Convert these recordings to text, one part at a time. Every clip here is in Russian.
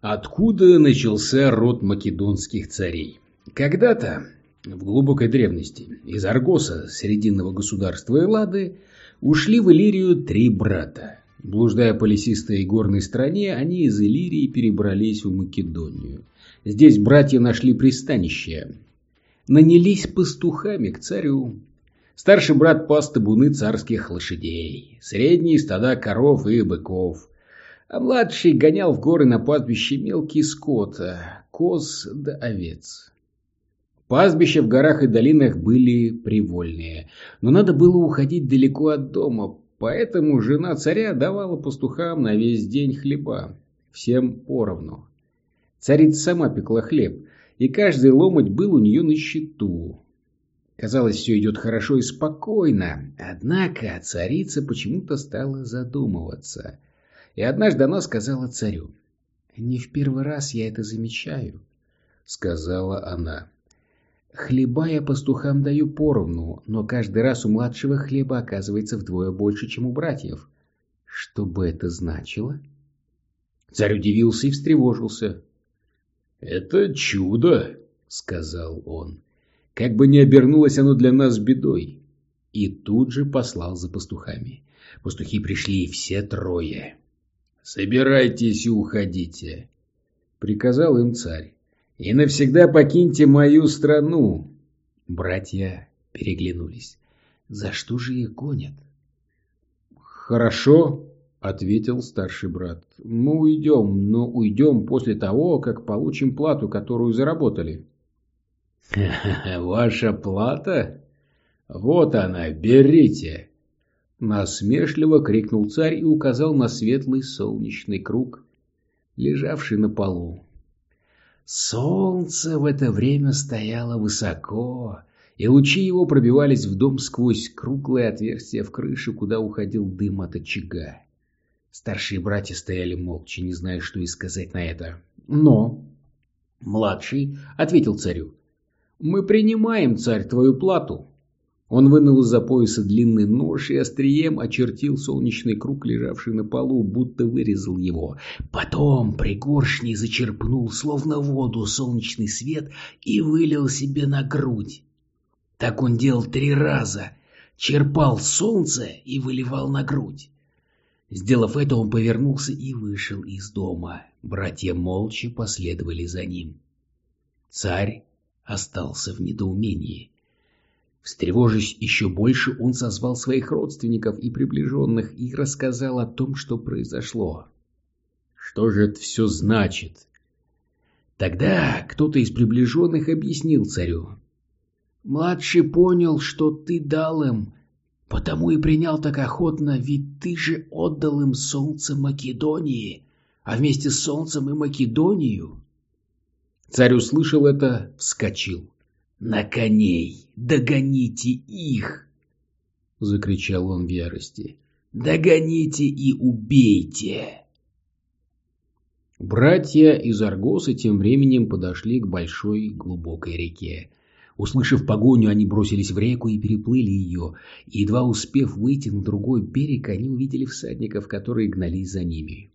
Откуда начался род македонских царей? Когда-то, в глубокой древности, из Аргоса, срединного государства Эллады, ушли в Иллирию три брата. Блуждая по лесистой горной стране, они из Иллирии перебрались в Македонию. Здесь братья нашли пристанище. Нанялись пастухами к царю. Старший брат пас табуны царских лошадей, средний – стада коров и быков а младший гонял в горы на пастбище мелкий скот, коз да овец. Пастбища в горах и долинах были привольные, но надо было уходить далеко от дома, поэтому жена царя давала пастухам на весь день хлеба, всем поровну. Царица сама пекла хлеб, и каждый ломоть был у нее на счету. Казалось, все идет хорошо и спокойно, однако царица почему-то стала задумываться – и однажды она сказала царю. «Не в первый раз я это замечаю», — сказала она. «Хлеба я пастухам даю поровну, но каждый раз у младшего хлеба оказывается вдвое больше, чем у братьев. Что бы это значило?» Царь удивился и встревожился. «Это чудо», — сказал он. «Как бы ни обернулось оно для нас бедой». И тут же послал за пастухами. Пастухи пришли все трое. «Собирайтесь и уходите», — приказал им царь. «И навсегда покиньте мою страну». Братья переглянулись. «За что же их гонят?» «Хорошо», — ответил старший брат. «Мы уйдем, но уйдем после того, как получим плату, которую заработали». «Ваша плата? Вот она, берите!» Насмешливо крикнул царь и указал на светлый солнечный круг, лежавший на полу. Солнце в это время стояло высоко, и лучи его пробивались в дом сквозь круглое отверстие в крыше, куда уходил дым от очага. Старшие братья стояли молча, не зная, что и сказать на это. Но младший ответил царю. «Мы принимаем, царь, твою плату, он вынул из-за пояса длинный нож и острием очертил солнечный круг, лежавший на полу, будто вырезал его. Потом пригоршней зачерпнул, словно воду, солнечный свет и вылил себе на грудь. Так он делал три раза. Черпал солнце и выливал на грудь. Сделав это, он повернулся и вышел из дома. Братья молча последовали за ним. Царь остался в недоумении. Встревожись еще больше, он созвал своих родственников и приближенных и рассказал о том, что произошло. Что же это все значит? Тогда кто-то из приближенных объяснил царю. «Младший понял, что ты дал им, потому и принял так охотно, ведь ты же отдал им солнце Македонии, а вместе с солнцем и Македонию». Царь услышал это, вскочил на коней! Догоните их!» — закричал он в ярости. «Догоните и убейте!» Братья из Аргоса тем временем подошли к большой глубокой реке. Услышав погоню, они бросились в реку и переплыли ее, едва успев выйти на другой берег, они увидели всадников, которые гнались за ними.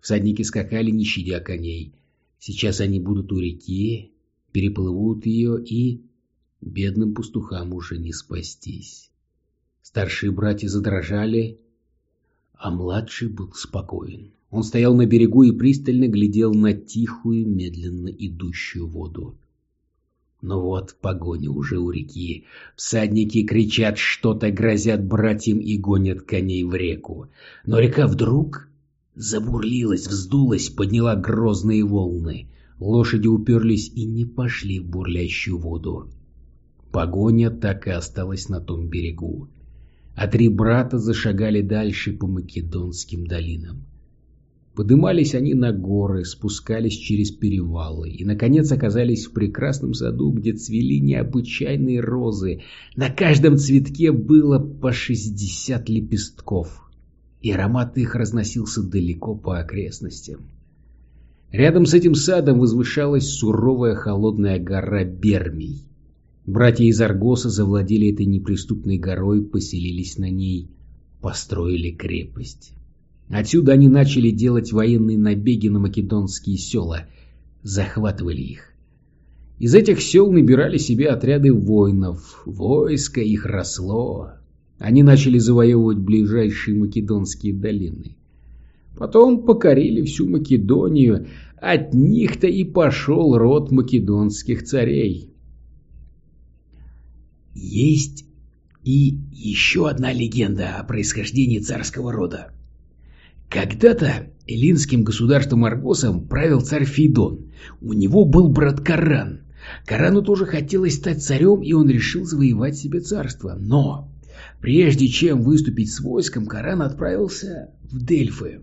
Всадники скакали, не щадя коней. Сейчас они будут у реки, переплывут ее и... Бедным пастухам уже не спастись. Старшие братья задрожали, а младший был спокоен. Он стоял на берегу и пристально глядел на тихую, медленно идущую воду. Но вот погоня уже у реки. Всадники кричат что-то, грозят братьям и гонят коней в реку. Но река вдруг забурлилась, вздулась, подняла грозные волны. Лошади уперлись и не пошли в бурлящую воду. Погоня так и осталась на том берегу. А три брата зашагали дальше по македонским долинам. Подымались они на горы, спускались через перевалы и, наконец, оказались в прекрасном саду, где цвели необычайные розы. На каждом цветке было по шестьдесят лепестков, и аромат их разносился далеко по окрестностям. Рядом с этим садом возвышалась суровая холодная гора Бермий. Братья из Аргоса завладели этой неприступной горой, поселились на ней, построили крепость. Отсюда они начали делать военные набеги на македонские села, захватывали их. Из этих сел набирали себе отряды воинов, войско их росло. Они начали завоевывать ближайшие македонские долины. Потом покорили всю Македонию, от них-то и пошел род македонских царей. Есть и еще одна легенда о происхождении царского рода. Когда-то эллинским государством Аргосом правил царь Фейдон. У него был брат Каран. Карану тоже хотелось стать царем, и он решил завоевать себе царство. Но прежде чем выступить с войском, Каран отправился в Дельфы,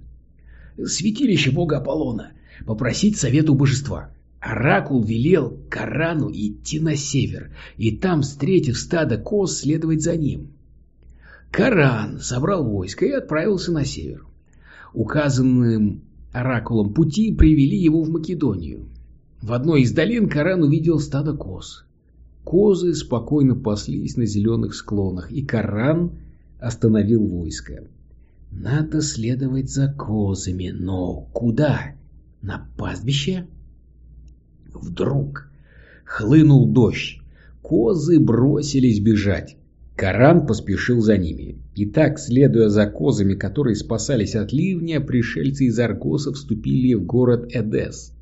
святилище бога Аполлона, попросить совета у божества. Оракул велел Карану идти на север, и там, встретив стадо коз, следовать за ним. Каран собрал войско и отправился на север. Указанным оракулом пути привели его в Македонию. В одной из долин Каран увидел стадо коз. Козы спокойно паслись на зеленых склонах, и Каран остановил войско. Надо следовать за козами, но куда? На пастбище? Вдруг хлынул дождь. Козы бросились бежать. Коран поспешил за ними. И так, следуя за козами, которые спасались от ливня, пришельцы из Аргоса вступили в город Эдес.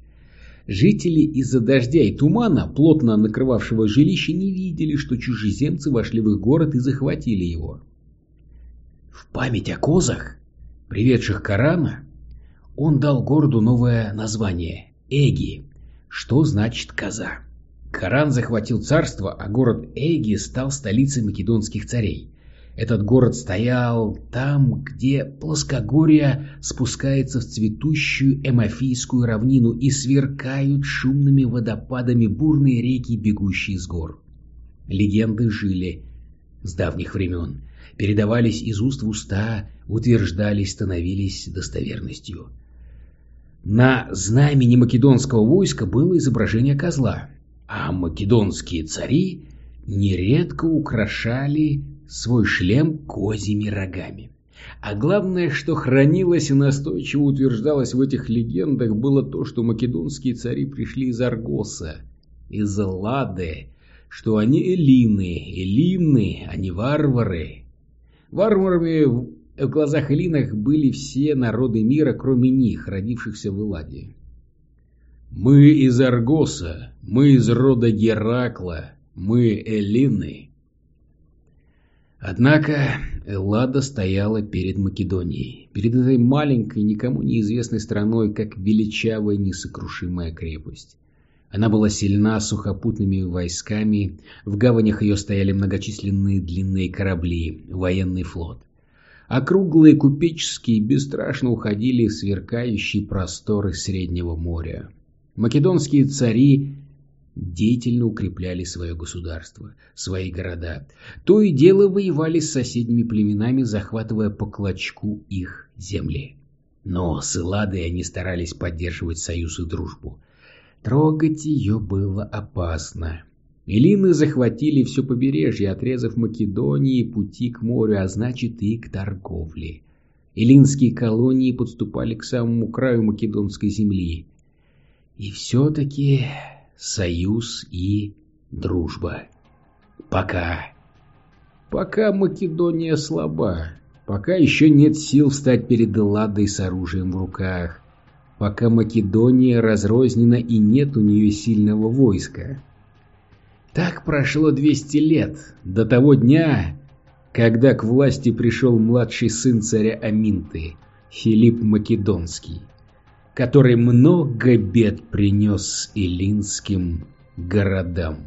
Жители из-за дождя и тумана, плотно накрывавшего жилище, не видели, что чужеземцы вошли в их город и захватили его. В память о козах, приведших Корана, он дал городу новое название – Эги, что значит «коза». Коран захватил царство, а город Эги стал столицей македонских царей. Этот город стоял там, где плоскогорье спускается в цветущую Эмофийскую равнину и сверкают шумными водопадами бурные реки, бегущие с гор. Легенды жили с давних времен, передавались из уст в уста, утверждались, становились достоверностью. На знамени македонского войска было изображение козла, а македонские цари нередко украшали свой шлем козьими рогами. А главное, что хранилось и настойчиво утверждалось в этих легендах, было то, что македонские цари пришли из Аргоса, из Лады, что они эллины, эллины, а не варвары. Варварами в глазах эллинах были все народы мира, кроме них, родившихся в Элладе. «Мы из Аргоса, мы из рода Геракла, мы эллины». Однако Эллада стояла перед Македонией, перед этой маленькой, никому неизвестной страной, как величавая несокрушимая крепость. Она была сильна сухопутными войсками, в гаванях ее стояли многочисленные длинные корабли, военный флот. Округлые купеческие бесстрашно уходили в сверкающие просторы Среднего моря. Македонские цари деятельно укрепляли свое государство, свои города. То и дело воевали с соседними племенами, захватывая по клочку их земли. Но с Элладой они старались поддерживать союз и дружбу. Трогать ее было опасно. Эллины захватили все побережье, отрезав Македонии пути к морю, а значит и к торговле. Эллинские колонии подступали к самому краю македонской земли. И все-таки союз и дружба. Пока. Пока Македония слаба. Пока еще нет сил встать перед Элладой с оружием в руках. Пока Македония разрознена и нет у нее сильного войска. Так прошло 200 лет, до того дня, когда к власти пришел младший сын царя Аминты, Филипп Македонский, который много бед принес илинским городам.